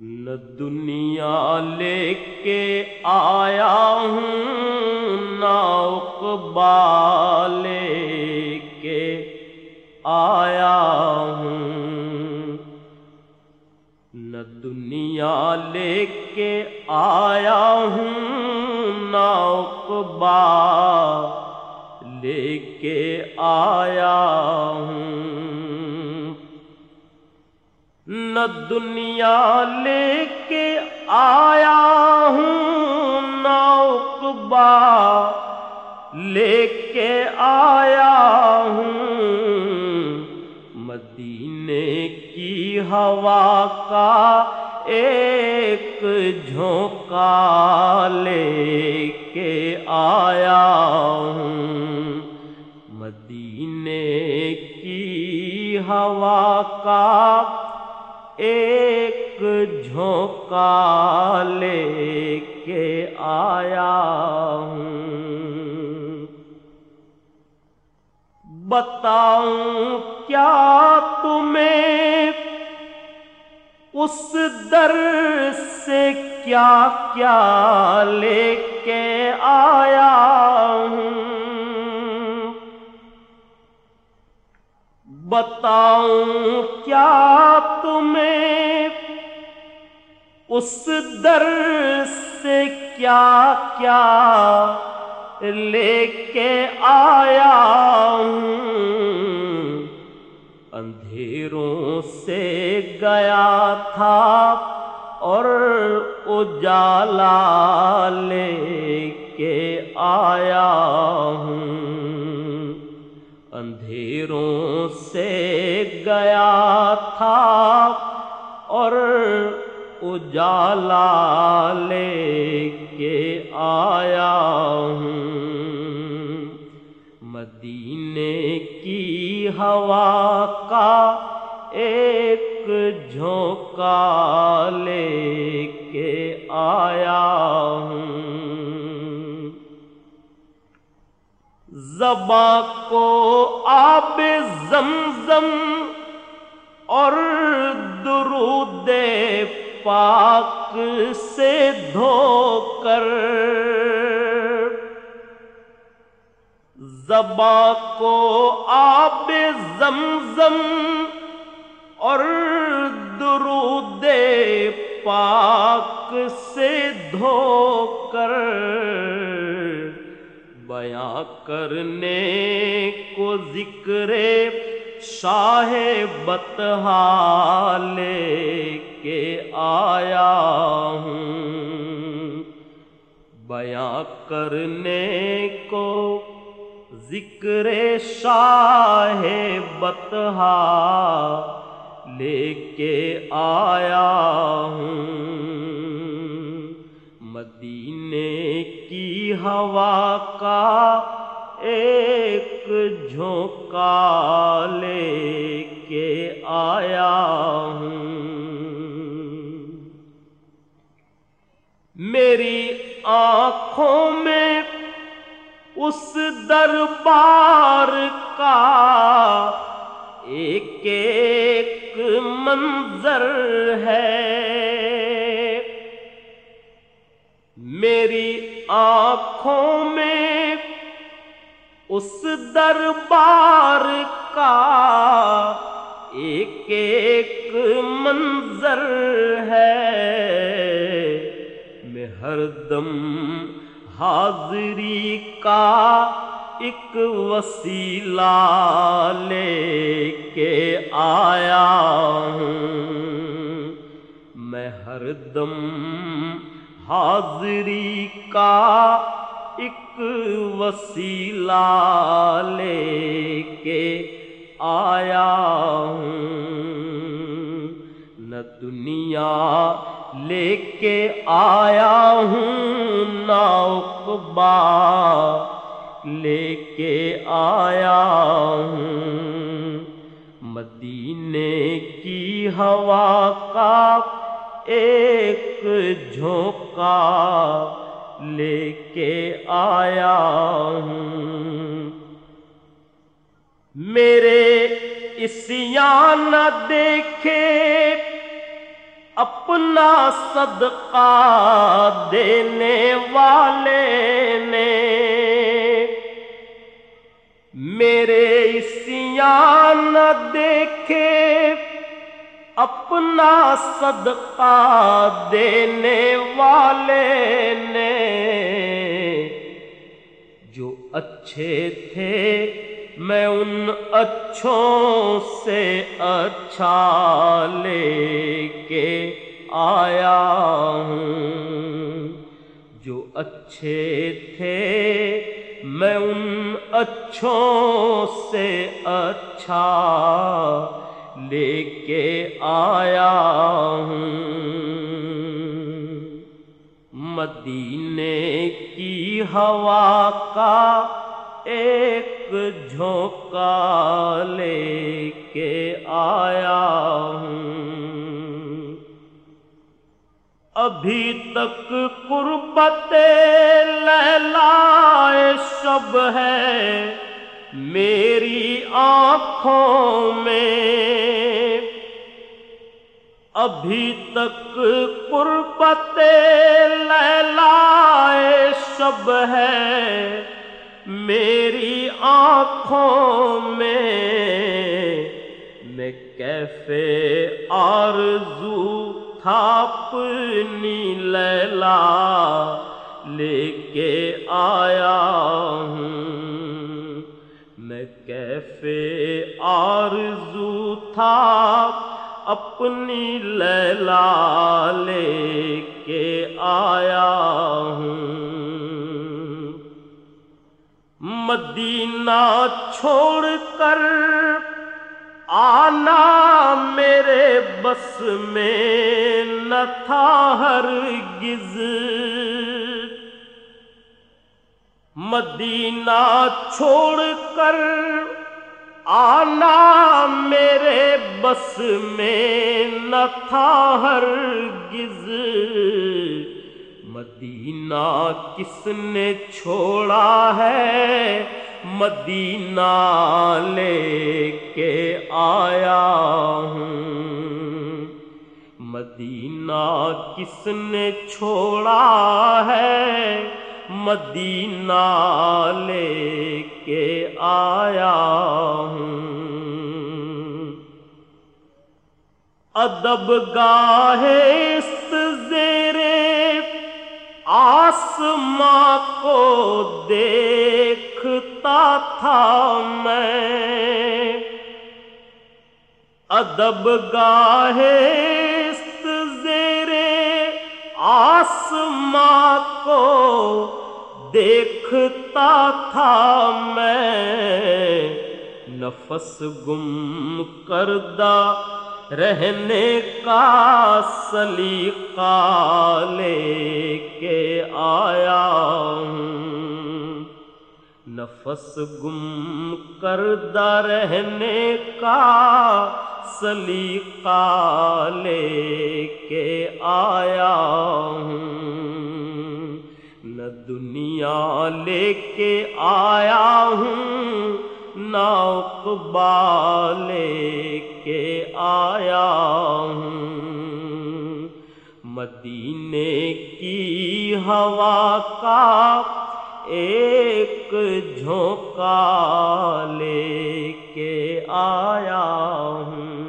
نہ دنیا لے کے آیا ہوں، نہ اقبا لے کے آیا ہوں۔ نہ دنیا لے کے آیا ہوں، نہ اقبا لے کے آیا ہوں۔ نہ دنیا لے کے آیا ہوں، نہ اقبا لے کے آیا ہوں۔ مدینے کی ہوا کا ایک جھونکا لے کے آیا ہوں۔ مدینے کی ہوا کا ایک جھونکا لے کے آیا ہوں۔ بتاؤں کیا تمہیں اس در سے کیا کیا لے کے آیا ہوں؟ بتاؤں کیا تمہیں اس در سے کیا کیا لے کے آیا ہوں؟ اندھیروں سے گیا تھا اور اجالا لے کے آیا ہوں۔ اندھیروں سے گیا تھا اور اجالا لے کے آیا ہوں۔ مدینے کی ہوا کا ایک جھونکا لے کے آیا ہوں۔ زباں کو آب زمزم اور درود پاک سے دھو کر۔ زباں کو آب زمزم اور درود پاک سے دھو کر۔ بیاں کرنے کو ذکر شاہ بتہا لے کے آیا ہوں۔ بیاں کرنے کو ذکر شاہ بتہا لے کے آیا ہوں۔ مدینے کی ہوا کا ایک جھونکا لے کے آیا ہوں۔ میری آنکھوں میں اس دربار کا ایک ایک منظر ہے۔ میری آنکھوں میں اس دربار کا ایک ایک منظر ہے۔ میں ہر دم حاضری کا ایک وسیلہ لے کے آیا ہوں۔ میں ہر دم حاضری کا ایک وسیلہ لے کے آیا ہوں۔ نہ دنیا لے کے آیا ہوں، نہ اقبا لے کے آیا ہوں۔ مدینے کی ہوا کا ایک جھونکا لے کے آیا ہوں۔ میرے اس نہ دیکھے، اپنا صدقہ دینے والے نے۔ میرے نہ دیکھے اپنا صدقہ دینے والے نے جو اچھے تھے میں ان اچھوں سے اچھا لے کے آیا ہوں۔ جو اچھے تھے میں ان اچھوں سے اچھا لے کے آیا ہوں۔ مدینے کی ہوا کا ایک جھونکا لے کے آیا ہوں۔ ابھی تک قربت لہلائے شب ہے۔ میری آنکھوں میں۔ ابھی تک قربت لہلائے شب ہے، میری آنکھوں میں۔ میں کیفے آرزو تھا اپنی لیلا لے کے آیا۔ آرزو تھا، اپنی لیلا لے کے آیا ہوں۔ مدینہ چھوڑ کر آنا میرے بس میں نہ تھا ہرگز۔ مدینہ چھوڑ کر آنا میرے بس میں نہ تھا ہرگز۔ مدینہ کس نے چھوڑا ہے؟ مدینہ لے کے آیا ہوں۔ مدینہ کس نے چھوڑا ہے؟ مدینہ لے کے آیا ہوں۔ ادب گاہے آسماں کو دیکھتا تھا میں۔ ادب گاہے زیرے آسماں کو دیکھتا تھا میں، نفس گم کردہ رہنے کا سلیقہ لے کے آیا ہوں۔ نفس گم کردہ رہنے کا سلیقہ لے کے آیا ہوں۔ دنیا لے کے آیا ہوں لے کے آیا ہوں۔ مدینے کی ہوا کا ایک جھونکا لے کے آیا ہوں۔